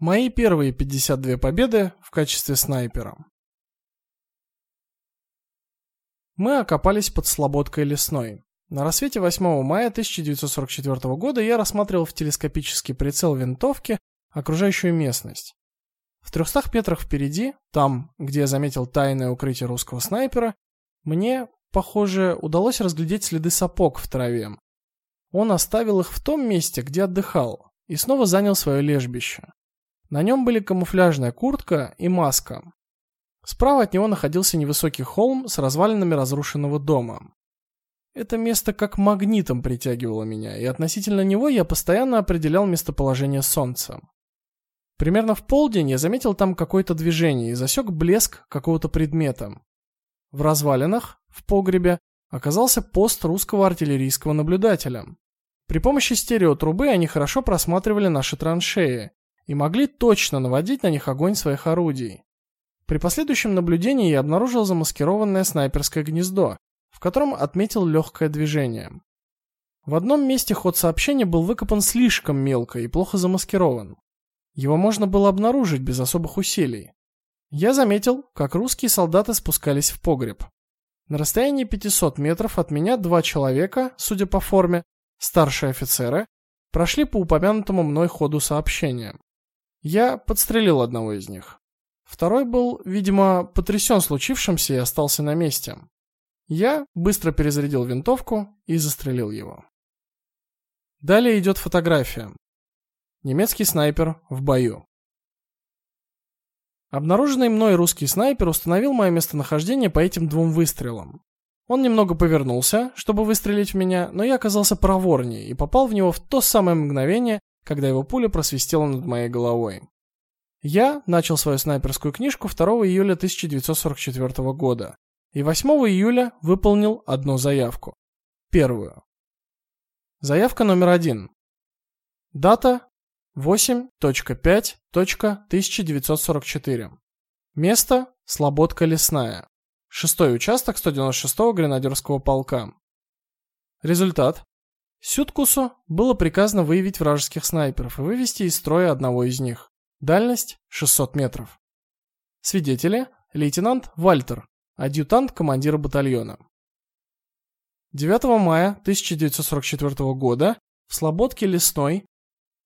Мои первые 52 победы в качестве снайпера. Мы окопались под Слободкой лесной. На рассвете 8 мая 1944 года я рассматривал в телескопический прицел винтовки окружающую местность. В 300 метрах впереди, там, где я заметил тайное укрытие русского снайпера, мне, похоже, удалось разглядеть следы сапог в траве. Он оставил их в том месте, где отдыхал, и снова занял свое лежбище. На нем были камуфляжная куртка и маска. Справа от него находился невысокий холм с развалинами разрушенного дома. Это место как магнитом притягивало меня, и относительно него я постоянно определял местоположение солнца. Примерно в полдень я заметил там какое-то движение и засек блеск какого-то предмета. В развалинах, в погребе, оказался пост русского артиллерийского наблюдателя. При помощи стереотрубы они хорошо просматривали наши траншеи и могли точно наводить на них огонь своих орудий. При последующем наблюдении я обнаружил замаскированное снайперское гнездо, в котором отметил легкое движение. В одном месте ход сообщения был выкопан слишком мелко и плохо замаскирован. Его можно было обнаружить без особых усилий. Я заметил, как русские солдаты спускались в погреб. На расстоянии 500 метров от меня два человека, судя по форме, старшие офицеры, прошли по упомянутому мной ходу сообщения. Я подстрелил одного из них. Второй был, видимо, потрясен случившимся и остался на месте. Я быстро перезарядил винтовку и застрелил его. Далее идет фотография. Немецкий снайпер в бою. Обнаруженный мной русский снайпер установил мое местонахождение по этим двум выстрелам. Он немного повернулся, чтобы выстрелить в меня, но я оказался проворнее и попал в него в то самое мгновение, когда его пуля просвистела над моей головой. Я начал свою снайперскую книжку 2 июля 1944 года и 8 июля выполнил одну заявку. Первую. Заявка номер один. Дата 8.5.1944. Место Слободка лесная. Шестой участок 196-го гренадерского полка. Результат Сюткусу было приказано выявить вражеских снайперов и вывести из строя одного из них. Дальность 600 метров. Свидетели: лейтенант Вальтер, адъютант командира батальона. 9 мая 1944 года в Слободке Лесной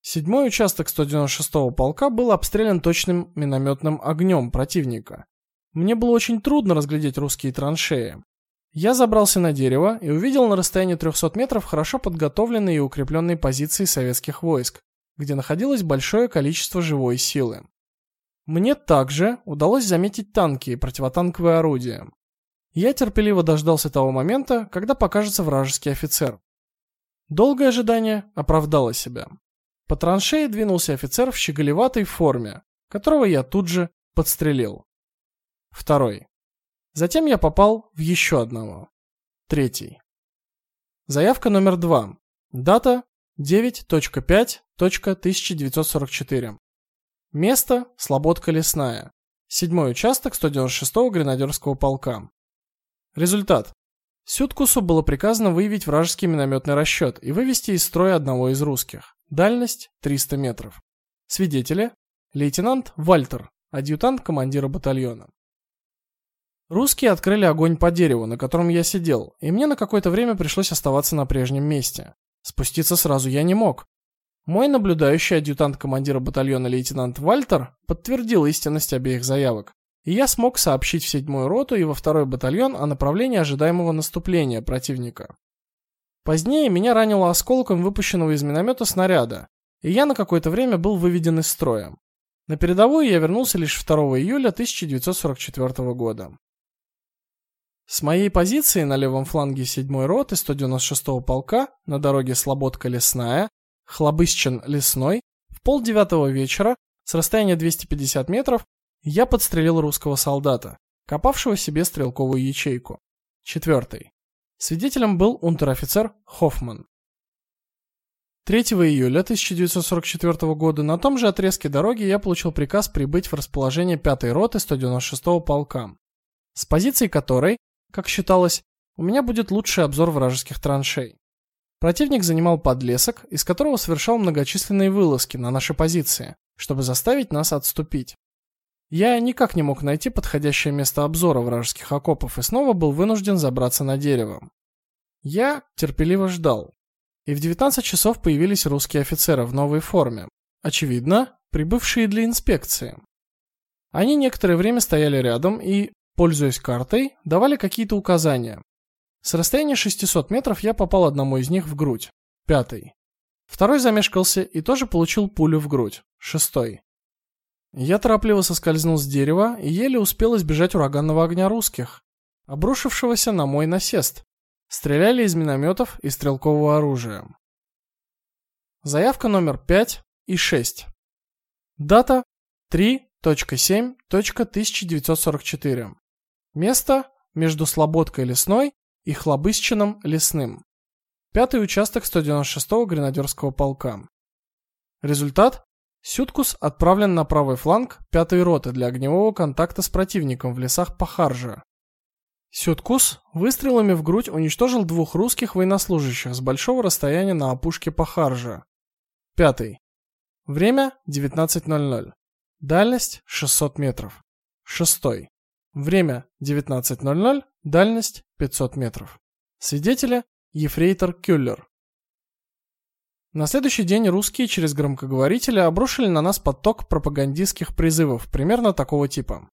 седьмой участок 196-го полка был обстрелян точным минометным огнем противника. Мне было очень трудно разглядеть русские траншеи. Я забрался на дерево и увидел на расстоянии 300 метров хорошо подготовленные и укрепленные позиции советских войск, где находилось большое количество живой силы. Мне также удалось заметить танки и противотанковые орудия. Я терпеливо дождался того момента, когда покажется вражеский офицер. Долгое ожидание оправдало себя. По траншее двинулся офицер в щеголеватой форме, которого я тут же подстрелил. Второй. Затем я попал в еще одного. Третий. Заявка номер два. Дата 9.5.1944. Место Слободка лесная. Седьмой участок 196-го гренадерского полка. Результат. Сюткусу было приказано выявить вражеский минометный расчет и вывести из строя одного из русских. Дальность 300 метров. Свидетели: лейтенант Вальтер, адъютант командира батальона. Русские открыли огонь по дереву, на котором я сидел, и мне на какое-то время пришлось оставаться на прежнем месте. Спуститься сразу я не мог. Мой наблюдающий адъютант командира батальона лейтенант Вальтер подтвердил истинность обеих заявок, и я смог сообщить в седьмую роту и во второй батальон о направлении ожидаемого наступления противника. Позднее меня ранило осколком выпущенного из миномета снаряда, и я на какое-то время был выведен из строя. На передовую я вернулся лишь 2 июля 1944 года. С моей позиции на левом фланге 7-й роты 196-го полка на дороге Слободка-Лесная, Хлобысчин-Лесной, в полдевятого вечера с расстояния 250 метров я подстрелил русского солдата, копавшего себе стрелковую ячейку. Четвертый. Свидетелем был унтер-офицер Хоффман. 3 июля 1944 года на том же отрезке дороги я получил приказ прибыть в расположение 5-й роты 196-го полка, с позиции которой как считалось, у меня будет лучший обзор вражеских траншей. Противник занимал подлесок, из которого совершал многочисленные вылазки на наши позиции, чтобы заставить нас отступить. Я никак не мог найти подходящее место обзора вражеских окопов и снова был вынужден забраться на дерево. Я терпеливо ждал. И в 19 часов появились русские офицеры в новой форме, очевидно, прибывшие для инспекции. Они некоторое время стояли рядом и, пользуясь картой, давали какие-то указания. С расстояния 600 метров я попал одному из них в грудь. Пятый. Второй замешкался и тоже получил пулю в грудь. Шестой. Я торопливо соскользнул с дерева и еле успел избежать ураганного огня русских, обрушившегося на мой насест. Стреляли из минометов и стрелкового оружия. Заявка номер 5 и 6. Дата 3.7.1944. Место между Слободкой лесной и Хлобысчином лесным. Пятый участок 196-го гренадерского полка. Результат Сюткус отправлен на правый фланг 5-й роты для огневого контакта с противником в лесах Пахаржа. Сюткус выстрелами в грудь уничтожил двух русских военнослужащих с большого расстояния на опушке Пахаржа. Пятый. Время 19:00. Дальность 600 метров. Шестой. Время 19:00. Дальность 500 метров. Свидетели ефрейтор Кюллер. На следующий день русские через громкоговорители обрушили на нас поток пропагандистских призывов примерно такого типа: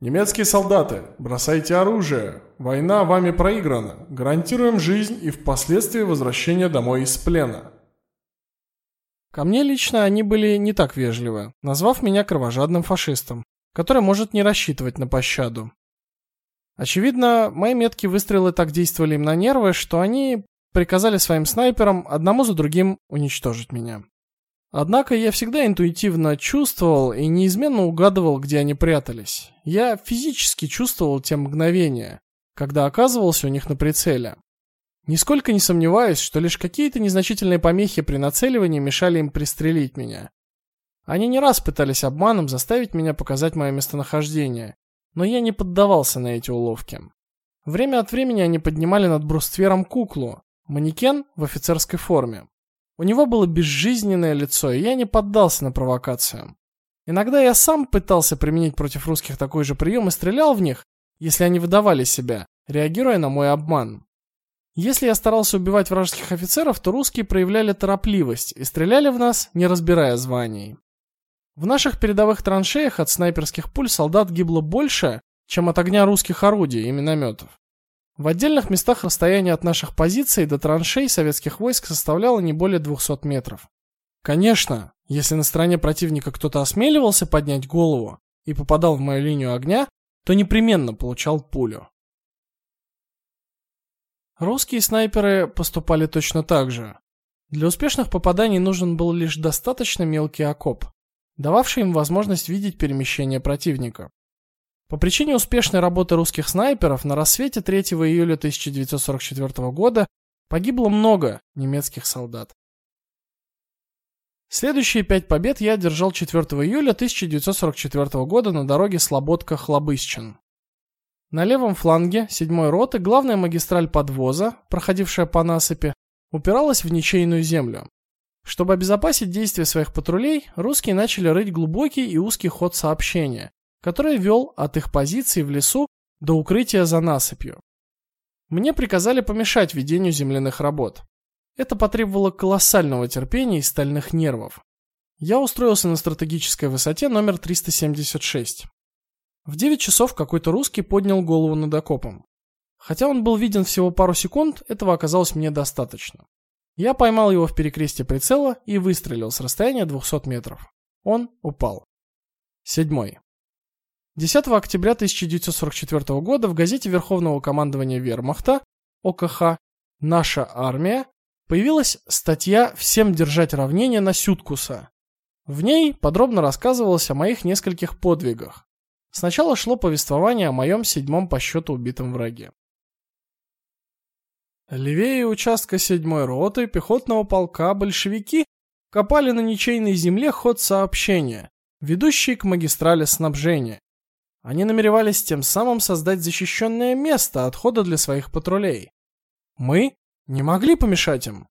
Немецкие солдаты, бросайте оружие. Война вами проиграна. Гарантируем жизнь и впоследствии возвращение домой из плена. Ко мне лично они были не так вежливы, назвав меня кровожадным фашистом, который может не рассчитывать на пощаду. Очевидно, мои меткие выстрелы так действовали им на нервы, что они приказали своим снайперам одному за другим уничтожить меня. Однако я всегда интуитивно чувствовал и неизменно угадывал, где они прятались. Я физически чувствовал те мгновения, когда оказывался у них на прицеле. Нисколько не сомневаюсь, что лишь какие-то незначительные помехи при нацеливании мешали им пристрелить меня. Они не раз пытались обманом заставить меня показать мое местонахождение, но я не поддавался на эти уловки. Время от времени они поднимали над бруствером куклу, манекен в офицерской форме. У него было безжизненное лицо, и я не поддался на провокацию. Иногда я сам пытался применить против русских такой же прием и стрелял в них, если они выдавали себя, реагируя на мой обман. Если я старался убивать вражеских офицеров, то русские проявляли торопливость и стреляли в нас, не разбирая званий. В наших передовых траншеях от снайперских пуль солдат гибло больше, чем от огня русских орудий и минометов. В отдельных местах расстояние от наших позиций до траншей советских войск составляло не более 200 метров. Конечно, если на стороне противника кто-то осмеливался поднять голову и попадал в мою линию огня, то непременно получал пулю. Русские снайперы поступали точно так же. Для успешных попаданий нужен был лишь достаточно мелкий окоп дававший им возможность видеть перемещение противника. По причине успешной работы русских снайперов на рассвете 3 июля 1944 года погибло много немецких солдат. Следующие пять побед я одержал 4 июля 1944 года на дороге Слободка-Хлобысчин. На левом фланге 7-й роты главная магистраль подвоза, проходившая по насыпи, упиралась в ничейную землю. Чтобы обезопасить действия своих патрулей, русские начали рыть глубокий и узкий ход сообщения, который вел от их позиции в лесу до укрытия за насыпью. Мне приказали помешать ведению земляных работ. Это потребовало колоссального терпения и стальных нервов. Я устроился на стратегической высоте номер 376. В 9 часов какой-то русский поднял голову над окопом. Хотя он был виден всего пару секунд, этого оказалось мне достаточно. Я поймал его в перекрестие прицела и выстрелил с расстояния 200 метров. Он упал. Седьмой. 10 октября 1944 года в газете Верховного командования Вермахта ОКХ Наша армия появилась статья Всем держать равнение на Сюткуса. В ней подробно рассказывалось о моих нескольких подвигах. Сначала шло повествование о моем седьмом по счету убитом враге. Левее участка седьмой роты пехотного полка большевики копали на ничейной земле ход сообщения, ведущий к магистрали снабжения. Они намеревались тем самым создать защищенное место отхода для своих патрулей. Мы не могли помешать им,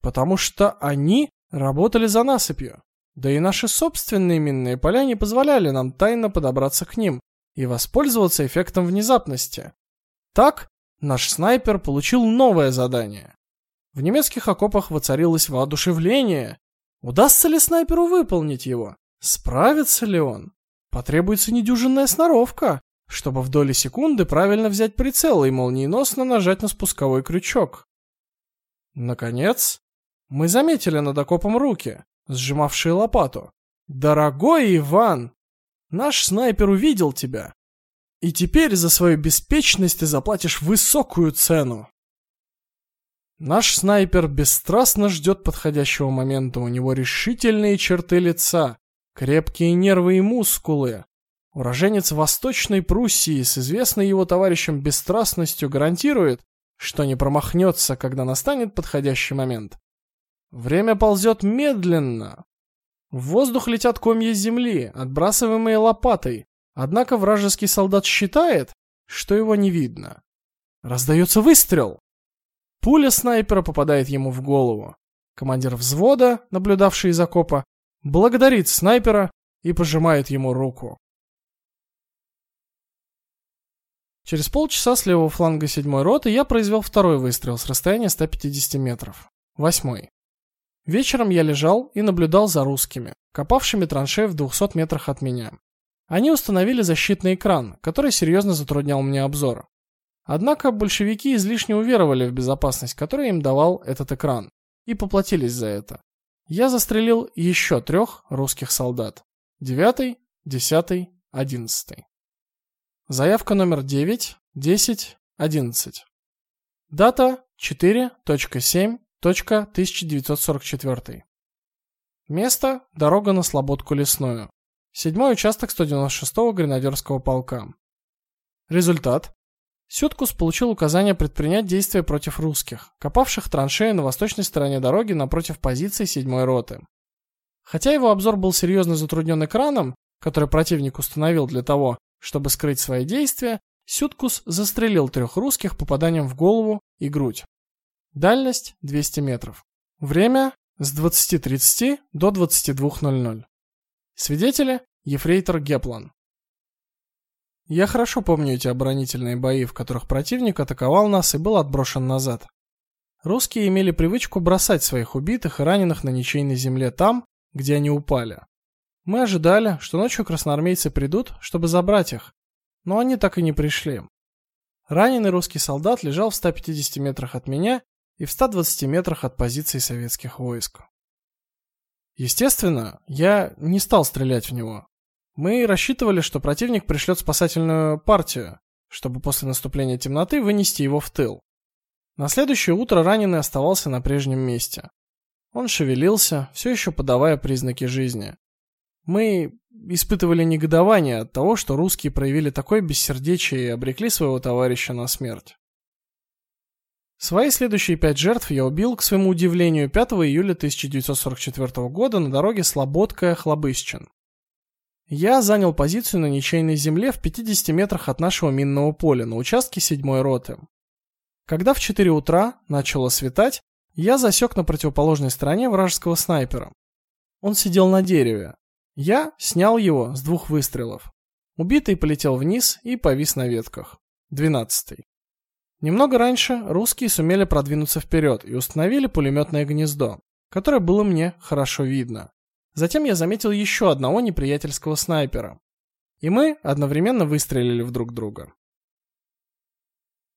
потому что они работали за насыпью. Да и наши собственные минные поля не позволяли нам тайно подобраться к ним и воспользоваться эффектом внезапности. Так, наш снайпер получил новое задание. В немецких окопах воцарилось воодушевление. Удастся ли снайперу выполнить его? Справится ли он? Потребуется недюжинная сноровка, чтобы в доли секунды правильно взять прицел и молниеносно нажать на спусковой крючок. Наконец, мы заметили над окопом руки, сжимавшие лопату. Дорогой Иван, наш снайпер увидел тебя. И теперь за свою беспечность ты заплатишь высокую цену. Наш снайпер бесстрастно ждет подходящего момента. У него решительные черты лица, крепкие нервы и мускулы. Уроженец Восточной Пруссии с известной его товарищем бесстрастностью гарантирует, что не промахнется, когда настанет подходящий момент. Время ползет медленно. В воздух летят комья земли, отбрасываемые лопатой. Однако вражеский солдат считает, что его не видно. Раздается выстрел. Пуля снайпера попадает ему в голову. Командир взвода, наблюдавший из окопа, благодарит снайпера и пожимает ему руку. Через полчаса с левого фланга седьмой роты я произвел второй выстрел с расстояния 150 метров. Восьмой. Вечером я лежал и наблюдал за русскими, копавшими траншеи в 200 метрах от меня. Они установили защитный экран, который серьезно затруднял мне обзор. Однако большевики излишне уверовали в безопасность, которую им давал этот экран, и поплатились за это. Я застрелил еще трех русских солдат. Девятый, десятый, одиннадцатый. Заявка номер 9, 10, 11. Дата 4.7 1944. Место дорога на Слободку лесную. Седьмой участок 196-го гренадерского полка. Результат Сюткус получил указание предпринять действия против русских, копавших траншеи на восточной стороне дороги напротив позиции седьмой роты. Хотя его обзор был серьезно затруднен экраном, который противник установил для того, чтобы скрыть свои действия, Сюткус застрелил трех русских попаданием в голову и грудь. Дальность 200 метров. Время с 20.30 до 22.00. Свидетели Ефрейтор Геплан. Я хорошо помню эти оборонительные бои, в которых противник атаковал нас и был отброшен назад. Русские имели привычку бросать своих убитых и раненых на ничейной земле там, где они упали. Мы ожидали, что ночью красноармейцы придут, чтобы забрать их, но они так и не пришли. Раненый русский солдат лежал в 150 метрах от меня и в 120 метрах от позиции советских войск. Естественно, я не стал стрелять в него. Мы рассчитывали, что противник пришлет спасательную партию, чтобы после наступления темноты вынести его в тыл. На следующее утро раненый оставался на прежнем месте. Он шевелился, все еще подавая признаки жизни. Мы испытывали негодование от того, что русские проявили такое бессердечие и обрекли своего товарища на смерть. Свои следующие пять жертв я убил, к своему удивлению, 5 июля 1944 года на дороге Слободка-Хлобысчин. Я занял позицию на ничейной земле в 50 метрах от нашего минного поля на участке 7-й роты. Когда в 4 утра начало светать, я засек на противоположной стороне вражеского снайпера. Он сидел на дереве. Я снял его с двух выстрелов. Убитый полетел вниз и повис на ветках. 12. Немного раньше русские сумели продвинуться вперед и установили пулеметное гнездо, которое было мне хорошо видно. Затем я заметил еще одного неприятельского снайпера. И мы одновременно выстрелили в друг друга.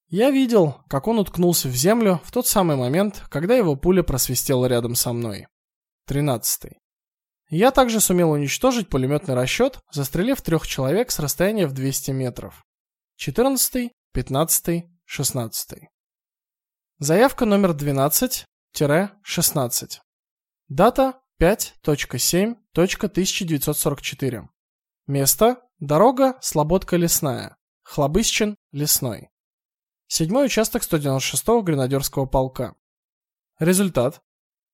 Я видел, как он уткнулся в землю в тот самый момент, когда его пуля просвистела рядом со мной. 13. Я также сумел уничтожить пулеметный расчет, застрелив трех человек с расстояния в 200 метров. 14, 15, 16. Заявка номер 12-16. Дата 5.7.1944. Место дорога Слободка лесная. Хлобысчин лесной. Седьмой участок 196-го гренадерского полка. Результат.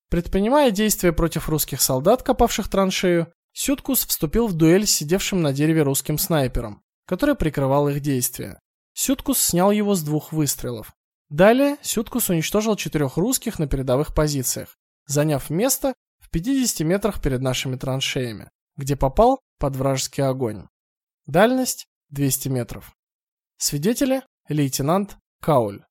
Предпринимая действия против русских солдат, копавших траншею, Сюткус вступил в дуэль с сидевшим на дереве русским снайпером, который прикрывал их действия. Сюткус снял его с двух выстрелов. Далее Сюткус уничтожил четырех русских на передовых позициях, заняв место в 50 метрах перед нашими траншеями, где попал под вражеский огонь. Дальность 200 метров. Свидетели лейтенант Кауль.